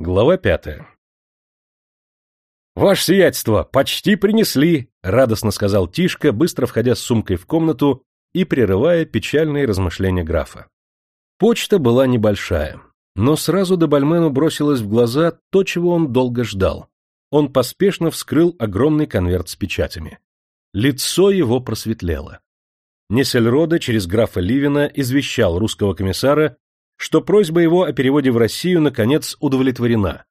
Глава пятая. «Ваше сиятельство, почти принесли!» — радостно сказал Тишка, быстро входя с сумкой в комнату и прерывая печальные размышления графа. Почта была небольшая, но сразу до Бальмену бросилось в глаза то, чего он долго ждал. Он поспешно вскрыл огромный конверт с печатями. Лицо его просветлело. Несельрода через графа Ливина извещал русского комиссара, что просьба его о переводе в Россию наконец удовлетворена,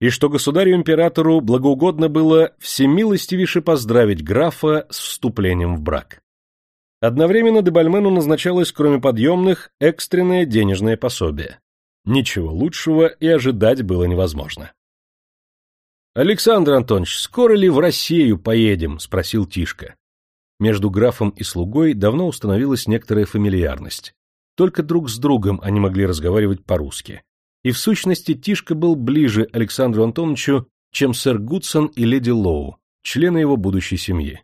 и что государю-императору благоугодно было всемилостивейше поздравить графа с вступлением в брак. Одновременно Дебальмену назначалось, кроме подъемных, экстренное денежное пособие. Ничего лучшего и ожидать было невозможно. «Александр Антонович, скоро ли в Россию поедем?» — спросил Тишка. Между графом и слугой давно установилась некоторая фамильярность. Только друг с другом они могли разговаривать по-русски. И в сущности Тишка был ближе Александру Антоновичу, чем сэр Гудсон и леди Лоу, члены его будущей семьи.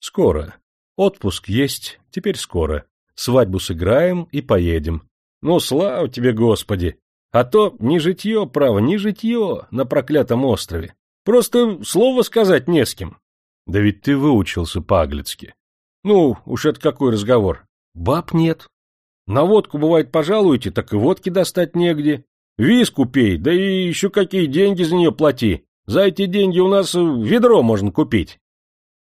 Скоро. Отпуск есть, теперь скоро. Свадьбу сыграем и поедем. Ну, слава тебе, Господи! А то не житье, право, не житье на проклятом острове. Просто слово сказать не с кем. Да ведь ты выучился по-аглицки. Ну, уж это какой разговор. Баб нет, на водку, бывает, пожалуете, так и водки достать негде. Виску пей, да и еще какие деньги за нее плати. За эти деньги у нас ведро можно купить.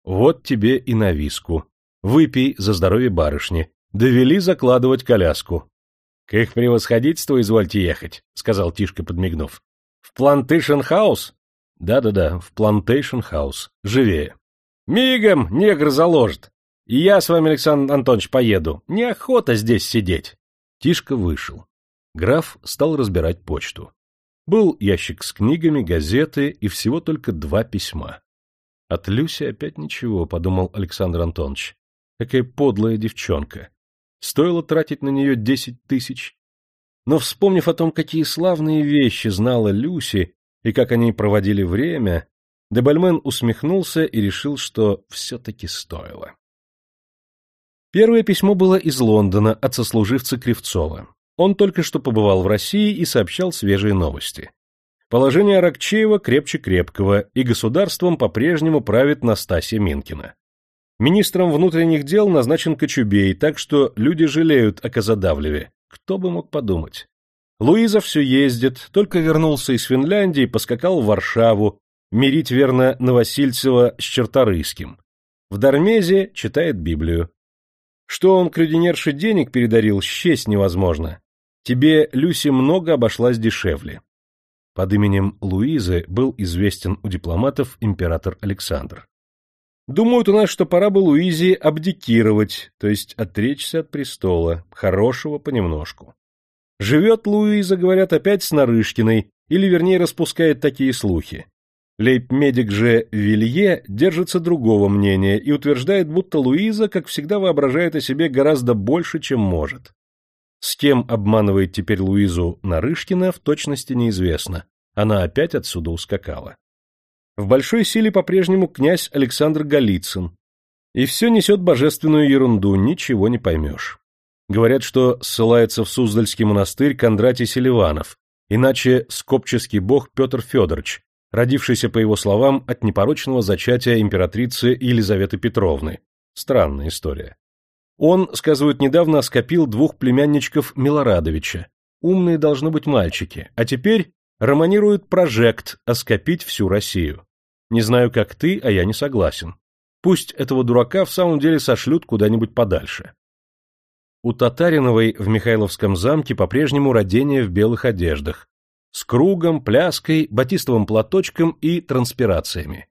Вот тебе и на виску. Выпей за здоровье барышни. Довели закладывать коляску. — К их превосходительству извольте ехать, — сказал Тишка, подмигнув. — В Плантейшн-хаус? Да-да-да, в Плантейшн-хаус. Живее. — Мигом негр заложит. И я с вами, Александр Антонович, поеду. Неохота здесь сидеть. Тишка вышел. Граф стал разбирать почту. Был ящик с книгами, газеты и всего только два письма. От Люси опять ничего, — подумал Александр Антонович. Какая подлая девчонка. Стоило тратить на нее десять тысяч. Но, вспомнив о том, какие славные вещи знала Люси и как они проводили время, Дебальмен усмехнулся и решил, что все-таки стоило. Первое письмо было из Лондона от сослуживца Кривцова. Он только что побывал в России и сообщал свежие новости. Положение Аракчеева крепче крепкого, и государством по-прежнему правит Настасья Минкина. Министром внутренних дел назначен Кочубей, так что люди жалеют о Казадавлеве. Кто бы мог подумать. Луиза все ездит, только вернулся из Финляндии, поскакал в Варшаву, мирить верно Новосильцева с Черторыйским. В Дармезе читает Библию. Что он крюдинерше денег передарил, счесть невозможно. Тебе, Люси, много обошлась дешевле. Под именем Луизы был известен у дипломатов император Александр. Думают у нас, что пора бы Луизе абдикировать, то есть отречься от престола, хорошего понемножку. Живет Луиза, говорят, опять с Нарышкиной, или вернее распускает такие слухи. Лейб-медик же Вилье держится другого мнения и утверждает, будто Луиза, как всегда, воображает о себе гораздо больше, чем может. С кем обманывает теперь Луизу Нарышкина, в точности неизвестно. Она опять отсюда ускакала. В большой силе по-прежнему князь Александр Голицын. И все несет божественную ерунду, ничего не поймешь. Говорят, что ссылается в Суздальский монастырь Кондратий Селиванов, иначе скопческий бог Петр Федорович, родившийся, по его словам, от непорочного зачатия императрицы Елизаветы Петровны. Странная история. Он, сказывают, недавно скопил двух племянничков Милорадовича. Умные должны быть мальчики, а теперь романирует прожект оскопить всю Россию. Не знаю, как ты, а я не согласен. Пусть этого дурака в самом деле сошлют куда-нибудь подальше. У Татариновой в Михайловском замке по-прежнему родение в белых одеждах, с кругом, пляской, батистовым платочком и транспирациями.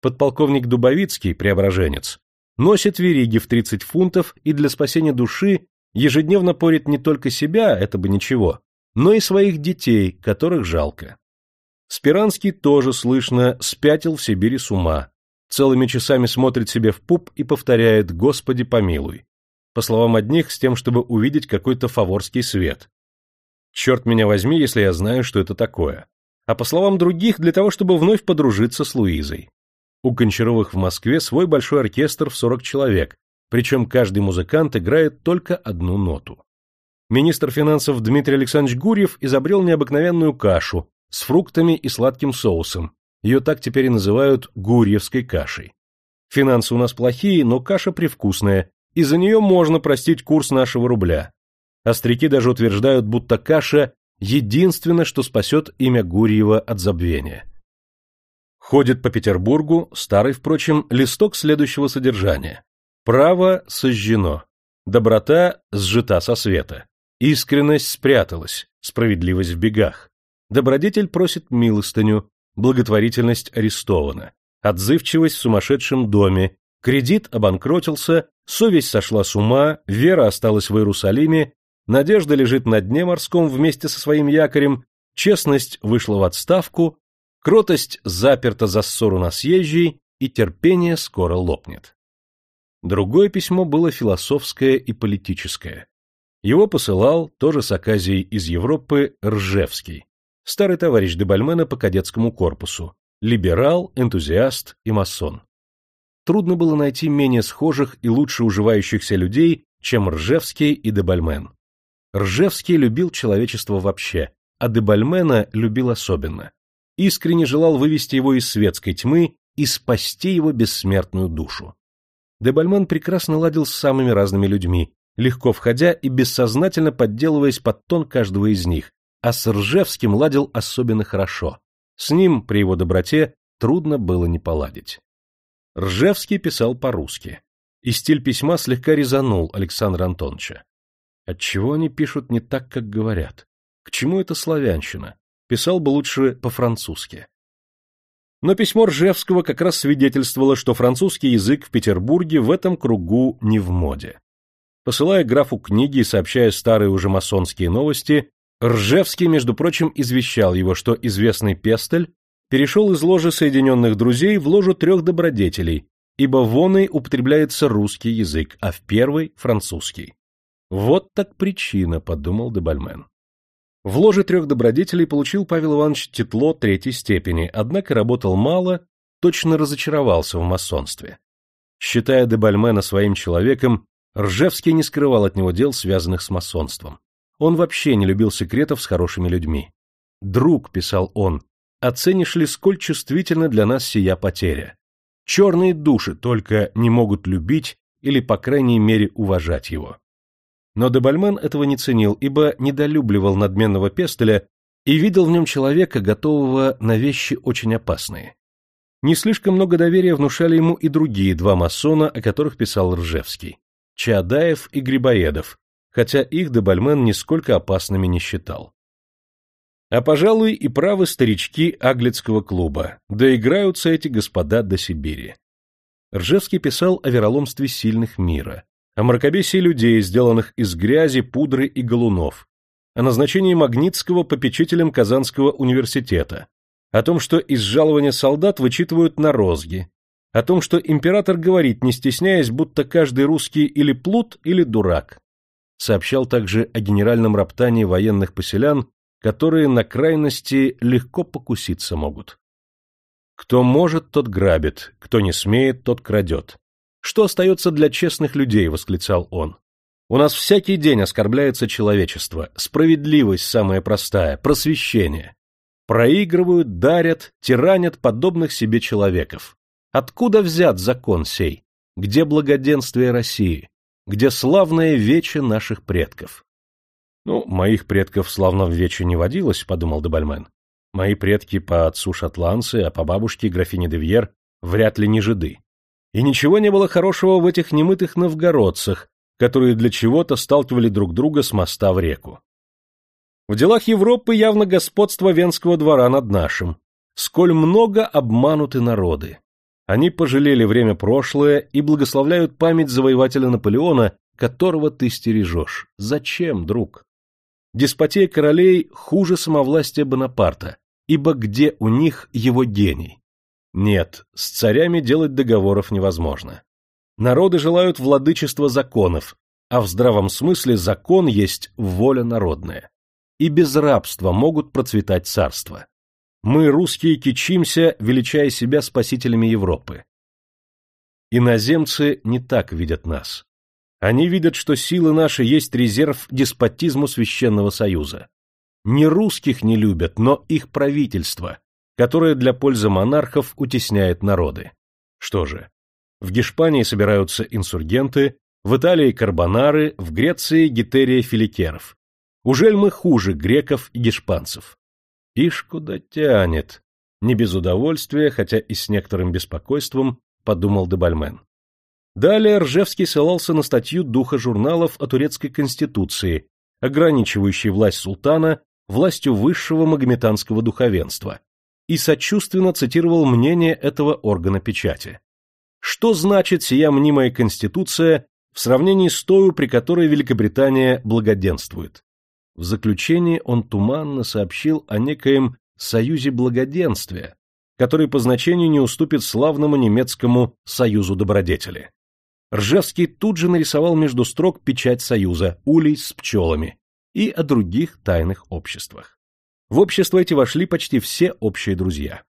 Подполковник Дубовицкий, преображенец, носит вериги в 30 фунтов и для спасения души ежедневно порит не только себя, это бы ничего, но и своих детей, которых жалко. Спиранский тоже, слышно, спятил в Сибири с ума. Целыми часами смотрит себе в пуп и повторяет «Господи помилуй». По словам одних, с тем, чтобы увидеть какой-то фаворский свет, Черт меня возьми, если я знаю, что это такое. А по словам других, для того, чтобы вновь подружиться с Луизой. У Кончаровых в Москве свой большой оркестр в 40 человек, причем каждый музыкант играет только одну ноту. Министр финансов Дмитрий Александрович Гурьев изобрел необыкновенную кашу, с фруктами и сладким соусом, ее так теперь и называют гурьевской кашей. Финансы у нас плохие, но каша привкусная, и за нее можно простить курс нашего рубля. Остряки даже утверждают, будто каша – единственное, что спасет имя Гурьева от забвения. Ходит по Петербургу, старый, впрочем, листок следующего содержания. Право сожжено, доброта сжита со света, искренность спряталась, справедливость в бегах. Добродетель просит милостыню, благотворительность арестована, отзывчивость в сумасшедшем доме, кредит обанкротился, совесть сошла с ума, вера осталась в Иерусалиме, надежда лежит на дне морском вместе со своим якорем, честность вышла в отставку, кротость заперта за ссору на съезжей, и терпение скоро лопнет. Другое письмо было философское и политическое. Его посылал, тоже с оказией из Европы, Ржевский, старый товарищ Дебальмена по кадетскому корпусу, либерал, энтузиаст и масон. Трудно было найти менее схожих и лучше уживающихся людей, чем Ржевский и Дебальмен. Ржевский любил человечество вообще, а Дебальмена любил особенно. Искренне желал вывести его из светской тьмы и спасти его бессмертную душу. Дебальмен прекрасно ладил с самыми разными людьми, легко входя и бессознательно подделываясь под тон каждого из них, а с Ржевским ладил особенно хорошо. С ним, при его доброте, трудно было не поладить. Ржевский писал по-русски, и стиль письма слегка резанул Александра Антоновича. Отчего они пишут не так, как говорят? К чему это славянщина? Писал бы лучше по-французски. Но письмо Ржевского как раз свидетельствовало, что французский язык в Петербурге в этом кругу не в моде. Посылая графу книги и сообщая старые уже масонские новости, Ржевский, между прочим, извещал его, что известный Пестель перешел из ложи Соединенных Друзей в ложу трех добродетелей, ибо в оной употребляется русский язык, а в первой — французский. Вот так причина, — подумал Дебальмен. В ложе трех добродетелей получил Павел Иванович тетло третьей степени, однако работал мало, точно разочаровался в масонстве. Считая Дебальмена своим человеком, Ржевский не скрывал от него дел, связанных с масонством. Он вообще не любил секретов с хорошими людьми. «Друг», — писал он, — «оценишь ли, сколь чувствительна для нас сия потеря? Черные души только не могут любить или, по крайней мере, уважать его». Но Дебальмен этого не ценил, ибо недолюбливал надменного Пестеля и видел в нем человека, готового на вещи очень опасные. Не слишком много доверия внушали ему и другие два масона, о которых писал Ржевский — Чаадаев и Грибоедов, хотя их Дебальмен нисколько опасными не считал. А, пожалуй, и правы старички Аглицкого клуба, да играются эти господа до Сибири. Ржевский писал о вероломстве сильных мира, о мракобесии людей, сделанных из грязи, пудры и галунов, о назначении Магнитского попечителем Казанского университета, о том, что из жалования солдат вычитывают на розги, о том, что император говорит, не стесняясь, будто каждый русский или плут, или дурак, сообщал также о генеральном роптании военных поселян, которые на крайности легко покуситься могут. Кто может, тот грабит, кто не смеет, тот крадет. Что остается для честных людей, восклицал он. У нас всякий день оскорбляется человечество, справедливость самая простая, просвещение. Проигрывают, дарят, тиранят подобных себе человеков. Откуда взят закон сей? Где благоденствие России? где славное вече наших предков. — Ну, моих предков славно в вече не водилось, — подумал Дебальмен. Мои предки по отцу шотландцы, а по бабушке графине де Вьер вряд ли не жиды. И ничего не было хорошего в этих немытых новгородцах, которые для чего-то сталкивали друг друга с моста в реку. В делах Европы явно господство венского двора над нашим. Сколь много обмануты народы. Они пожалели время прошлое и благословляют память завоевателя Наполеона, которого ты стережешь. Зачем, друг? Деспотия королей хуже самовластия Бонапарта, ибо где у них его гений? Нет, с царями делать договоров невозможно. Народы желают владычества законов, а в здравом смысле закон есть воля народная. И без рабства могут процветать царства. Мы, русские, кичимся, величая себя спасителями Европы. Иноземцы не так видят нас. Они видят, что силы наши есть резерв деспотизму Священного Союза. не русских не любят, но их правительство, которое для пользы монархов утесняет народы. Что же, в Гешпании собираются инсургенты, в Италии карбонары, в Греции гетерия филикеров. Ужель мы хуже греков и гешпанцев? Ишь куда тянет. Не без удовольствия, хотя и с некоторым беспокойством, подумал Дебальмен. Далее Ржевский ссылался на статью духа журналов о турецкой конституции, ограничивающей власть султана властью высшего магометанского духовенства, и сочувственно цитировал мнение этого органа печати. Что значит сия мнимая конституция в сравнении с той, при которой Великобритания благоденствует? В заключении он туманно сообщил о некоем «союзе благоденствия», который по значению не уступит славному немецкому «союзу добродетели». Ржевский тут же нарисовал между строк печать союза, улей с пчелами, и о других тайных обществах. В общество эти вошли почти все общие друзья.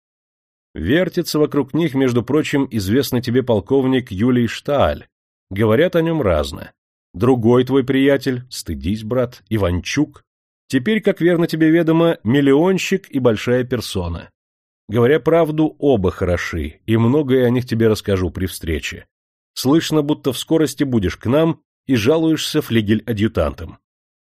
Вертится вокруг них, между прочим, известный тебе полковник Юлий Шталь. Говорят о нем разно. Другой твой приятель, стыдись, брат, Иванчук, теперь, как верно тебе ведомо, миллионщик и большая персона. Говоря правду, оба хороши, и многое о них тебе расскажу при встрече. Слышно, будто в скорости будешь к нам и жалуешься флигель-адъютантом.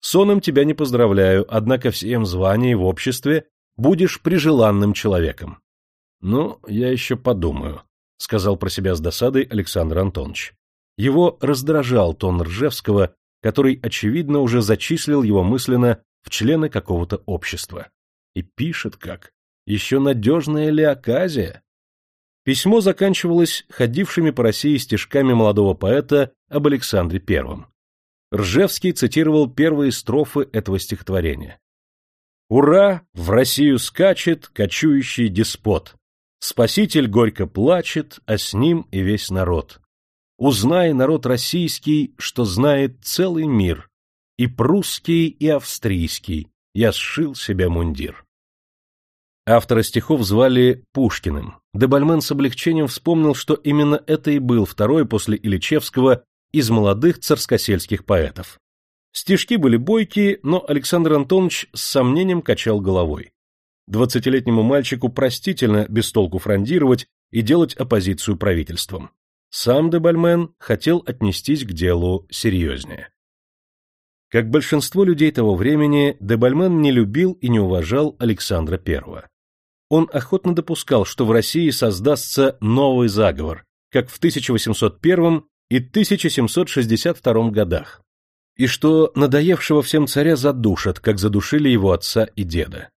Соном тебя не поздравляю, однако всем звании в обществе будешь прижеланным человеком. — Ну, я еще подумаю, — сказал про себя с досадой Александр Антонович. Его раздражал тон Ржевского, который, очевидно, уже зачислил его мысленно в члены какого-то общества. И пишет как. Еще надежная ли оказия? Письмо заканчивалось ходившими по России стишками молодого поэта об Александре Первом. Ржевский цитировал первые строфы этого стихотворения. «Ура! В Россию скачет кочующий деспот. Спаситель горько плачет, а с ним и весь народ. Узнай, народ российский, что знает целый мир, и прусский, и австрийский, я сшил себе мундир. Автора стихов звали Пушкиным. Дебальмен с облегчением вспомнил, что именно это и был второй после Ильичевского из молодых царскосельских поэтов. Стишки были бойкие, но Александр Антонович с сомнением качал головой. Двадцатилетнему мальчику простительно без толку фрондировать и делать оппозицию правительством. Сам Дебальмен хотел отнестись к делу серьезнее. Как большинство людей того времени, Дебальмен не любил и не уважал Александра I. Он охотно допускал, что в России создастся новый заговор, как в 1801 и 1762 годах, и что надоевшего всем царя задушат, как задушили его отца и деда.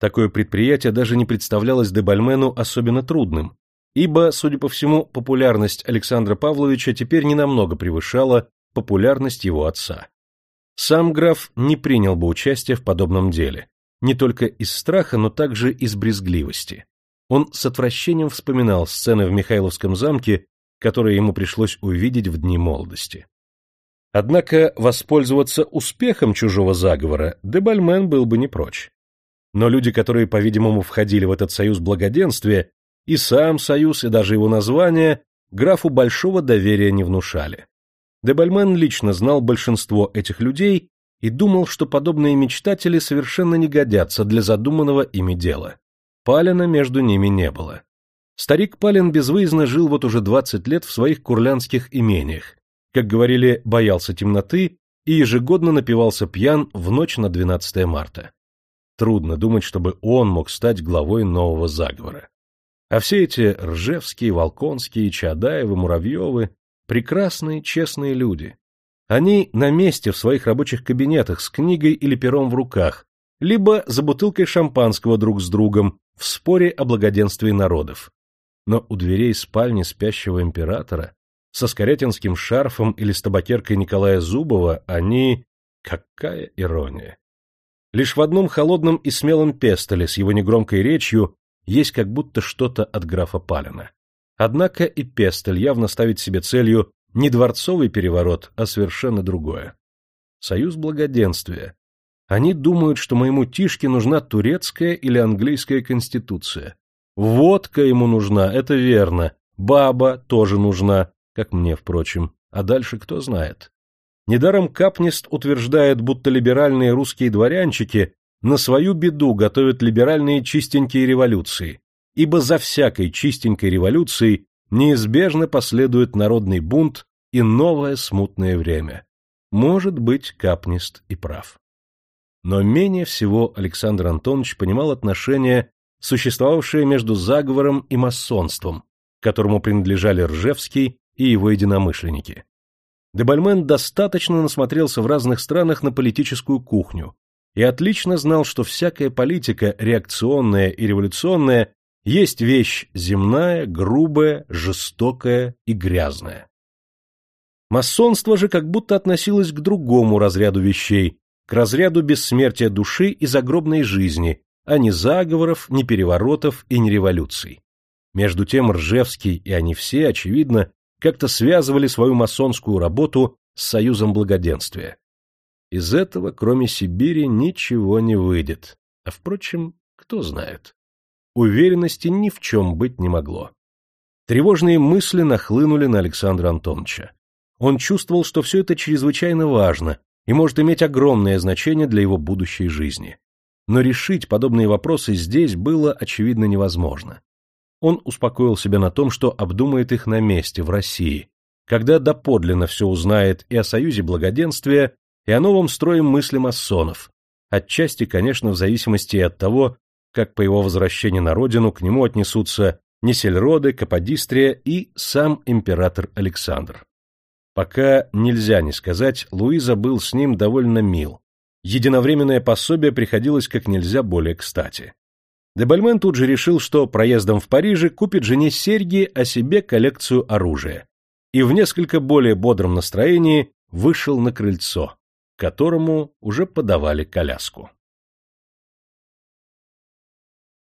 Такое предприятие даже не представлялось Дебальмену особенно трудным, ибо, судя по всему, популярность Александра Павловича теперь ненамного превышала популярность его отца. Сам граф не принял бы участия в подобном деле, не только из страха, но также из брезгливости. Он с отвращением вспоминал сцены в Михайловском замке, которые ему пришлось увидеть в дни молодости. Однако воспользоваться успехом чужого заговора Дебальмен был бы не прочь. Но люди, которые, по-видимому, входили в этот союз благоденствия, и сам союз, и даже его название графу большого доверия не внушали. Дебальмен лично знал большинство этих людей и думал, что подобные мечтатели совершенно не годятся для задуманного ими дела. Палина между ними не было. Старик Палин безвыездно жил вот уже двадцать лет в своих курлянских имениях, как говорили, боялся темноты и ежегодно напивался пьян в ночь на 12 марта. Трудно думать, чтобы он мог стать главой нового заговора. А все эти Ржевские, Волконские, Чадаевы, Муравьевы — прекрасные, честные люди. Они на месте в своих рабочих кабинетах с книгой или пером в руках, либо за бутылкой шампанского друг с другом в споре о благоденствии народов. Но у дверей спальни спящего императора со скорятинским шарфом или с табакеркой Николая Зубова они... Какая ирония! Лишь в одном холодном и смелом пестоле с его негромкой речью есть как будто что-то от графа Палина. Однако и Пестель явно ставит себе целью не дворцовый переворот, а совершенно другое. Союз благоденствия. Они думают, что моему Тишке нужна турецкая или английская конституция. Водка ему нужна, это верно. Баба тоже нужна, как мне, впрочем. А дальше кто знает. Недаром Капнист утверждает, будто либеральные русские дворянчики на свою беду готовят либеральные чистенькие революции, ибо за всякой чистенькой революцией неизбежно последует народный бунт и новое смутное время. Может быть, Капнист и прав. Но менее всего Александр Антонович понимал отношения, существовавшие между заговором и масонством, которому принадлежали Ржевский и его единомышленники. Дебальмен достаточно насмотрелся в разных странах на политическую кухню и отлично знал, что всякая политика, реакционная и революционная, есть вещь земная, грубая, жестокая и грязная. Масонство же как будто относилось к другому разряду вещей, к разряду бессмертия души и загробной жизни, а не заговоров, ни переворотов и ни революций. Между тем Ржевский и они все, очевидно, как-то связывали свою масонскую работу с союзом благоденствия. Из этого, кроме Сибири, ничего не выйдет. А, впрочем, кто знает. Уверенности ни в чем быть не могло. Тревожные мысли нахлынули на Александра Антоновича. Он чувствовал, что все это чрезвычайно важно и может иметь огромное значение для его будущей жизни. Но решить подобные вопросы здесь было, очевидно, невозможно. Он успокоил себя на том, что обдумает их на месте, в России, когда доподлинно все узнает и о Союзе Благоденствия, и о новом строе мысли масонов, отчасти, конечно, в зависимости от того, как по его возвращении на родину к нему отнесутся Несельроды, Каподистрия и сам император Александр. Пока нельзя не сказать, Луиза был с ним довольно мил. Единовременное пособие приходилось как нельзя более кстати. Дебальмен тут же решил, что проездом в Париже купит жене серьги, а себе коллекцию оружия. И в несколько более бодром настроении вышел на крыльцо, которому уже подавали коляску.